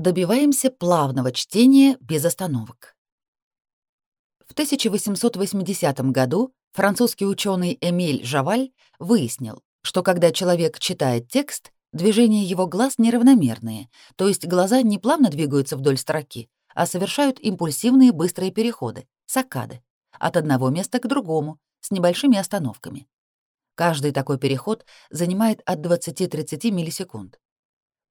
Добиваемся плавного чтения без остановок. В 1880 году французский ученый Эмиль Жаваль выяснил, что когда человек читает текст, движения его глаз неравномерные, то есть глаза не плавно двигаются вдоль строки, а совершают импульсивные быстрые переходы, саккады, от одного места к другому, с небольшими остановками. Каждый такой переход занимает от 20-30 миллисекунд.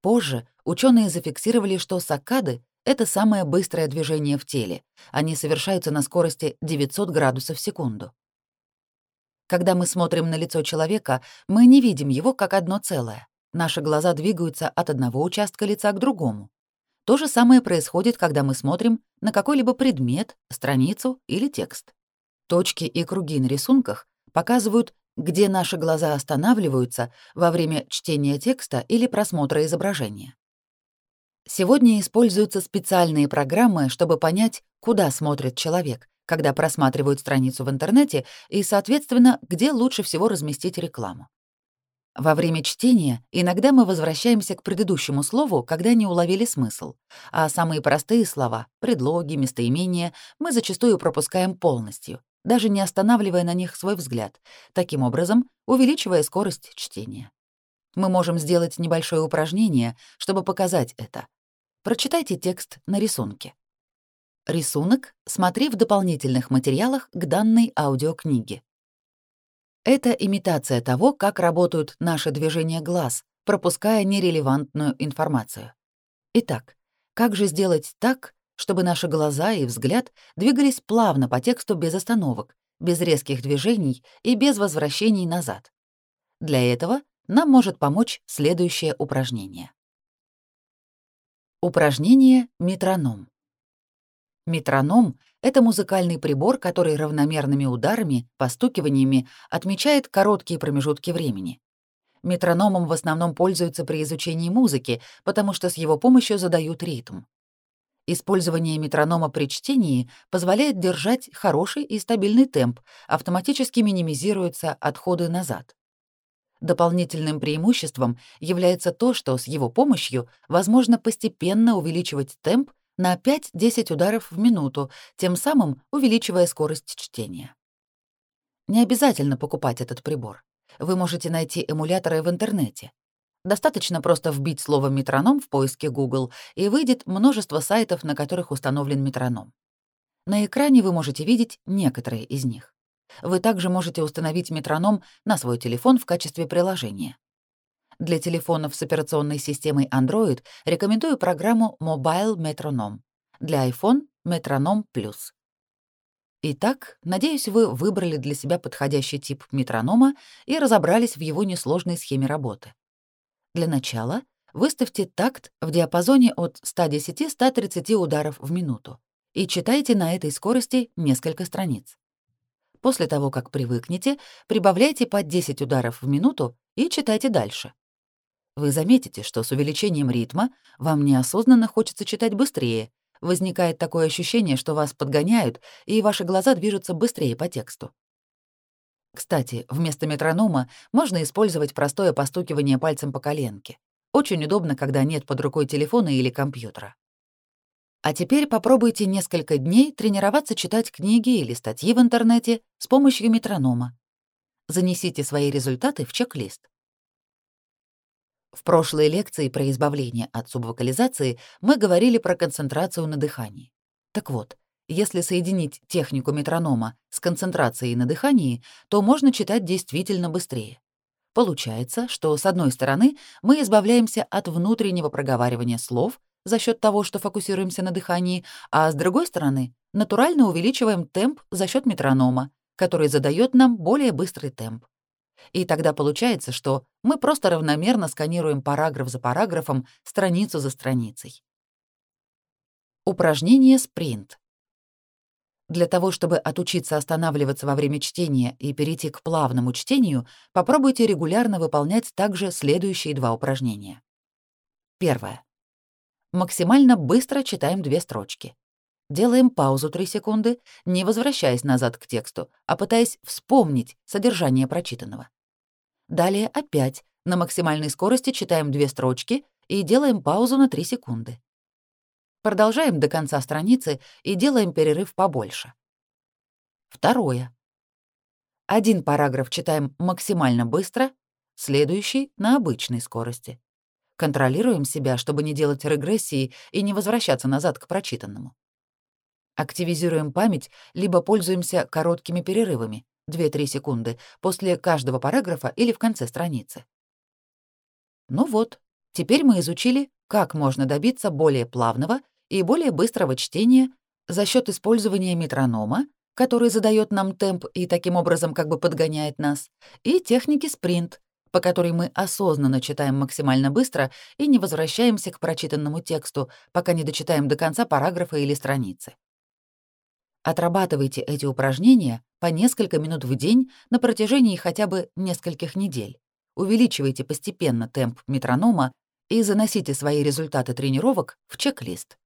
Позже ученые зафиксировали, что саккады — это самое быстрое движение в теле. Они совершаются на скорости 900 градусов в секунду. Когда мы смотрим на лицо человека, мы не видим его как одно целое. Наши глаза двигаются от одного участка лица к другому. То же самое происходит, когда мы смотрим на какой-либо предмет, страницу или текст. Точки и круги на рисунках показывают, где наши глаза останавливаются во время чтения текста или просмотра изображения. Сегодня используются специальные программы, чтобы понять, куда смотрит человек, когда просматривают страницу в интернете и, соответственно, где лучше всего разместить рекламу. Во время чтения иногда мы возвращаемся к предыдущему слову, когда не уловили смысл, а самые простые слова, предлоги, местоимения мы зачастую пропускаем полностью, даже не останавливая на них свой взгляд, таким образом увеличивая скорость чтения. Мы можем сделать небольшое упражнение, чтобы показать это. Прочитайте текст на рисунке. Рисунок смотри в дополнительных материалах к данной аудиокниге. Это имитация того, как работают наши движения глаз, пропуская нерелевантную информацию. Итак, как же сделать так, чтобы наши глаза и взгляд двигались плавно по тексту без остановок, без резких движений и без возвращений назад? Для этого нам может помочь следующее упражнение. Упражнение «Метроном». Метроном — это музыкальный прибор, который равномерными ударами, постукиваниями отмечает короткие промежутки времени. Метрономом в основном пользуются при изучении музыки, потому что с его помощью задают ритм. Использование метронома при чтении позволяет держать хороший и стабильный темп, автоматически минимизируются отходы назад. Дополнительным преимуществом является то, что с его помощью возможно постепенно увеличивать темп на 5-10 ударов в минуту, тем самым увеличивая скорость чтения. Не обязательно покупать этот прибор. Вы можете найти эмуляторы в интернете. Достаточно просто вбить слово «метроном» в поиске Google, и выйдет множество сайтов, на которых установлен метроном. На экране вы можете видеть некоторые из них. Вы также можете установить метроном на свой телефон в качестве приложения. Для телефонов с операционной системой Android рекомендую программу Mobile Metronome. Для iPhone — Metronome Plus. Итак, надеюсь, вы выбрали для себя подходящий тип метронома и разобрались в его несложной схеме работы. Для начала выставьте такт в диапазоне от 110-130 ударов в минуту и читайте на этой скорости несколько страниц. После того, как привыкнете, прибавляйте по 10 ударов в минуту и читайте дальше. Вы заметите, что с увеличением ритма вам неосознанно хочется читать быстрее. Возникает такое ощущение, что вас подгоняют, и ваши глаза движутся быстрее по тексту. Кстати, вместо метронома можно использовать простое постукивание пальцем по коленке. Очень удобно, когда нет под рукой телефона или компьютера. А теперь попробуйте несколько дней тренироваться читать книги или статьи в интернете с помощью метронома. Занесите свои результаты в чек-лист. В прошлой лекции про избавление от субвокализации мы говорили про концентрацию на дыхании. Так вот, если соединить технику метронома с концентрацией на дыхании, то можно читать действительно быстрее. Получается, что с одной стороны мы избавляемся от внутреннего проговаривания слов за счет того, что фокусируемся на дыхании, а с другой стороны натурально увеличиваем темп за счет метронома, который задает нам более быстрый темп. И тогда получается, что мы просто равномерно сканируем параграф за параграфом, страницу за страницей. Упражнение «Спринт». Для того, чтобы отучиться останавливаться во время чтения и перейти к плавному чтению, попробуйте регулярно выполнять также следующие два упражнения. Первое. Максимально быстро читаем две строчки. Делаем паузу 3 секунды, не возвращаясь назад к тексту, а пытаясь вспомнить содержание прочитанного. Далее опять на максимальной скорости читаем две строчки и делаем паузу на 3 секунды. Продолжаем до конца страницы и делаем перерыв побольше. Второе. Один параграф читаем максимально быстро, следующий — на обычной скорости. Контролируем себя, чтобы не делать регрессии и не возвращаться назад к прочитанному. Активизируем память, либо пользуемся короткими перерывами, 2-3 секунды, после каждого параграфа или в конце страницы. Ну вот, теперь мы изучили, как можно добиться более плавного и более быстрого чтения за счет использования метронома который задает нам темп и таким образом как бы подгоняет нас, и техники спринт, по которой мы осознанно читаем максимально быстро и не возвращаемся к прочитанному тексту, пока не дочитаем до конца параграфа или страницы. Отрабатывайте эти упражнения по несколько минут в день на протяжении хотя бы нескольких недель. Увеличивайте постепенно темп метронома и заносите свои результаты тренировок в чек-лист.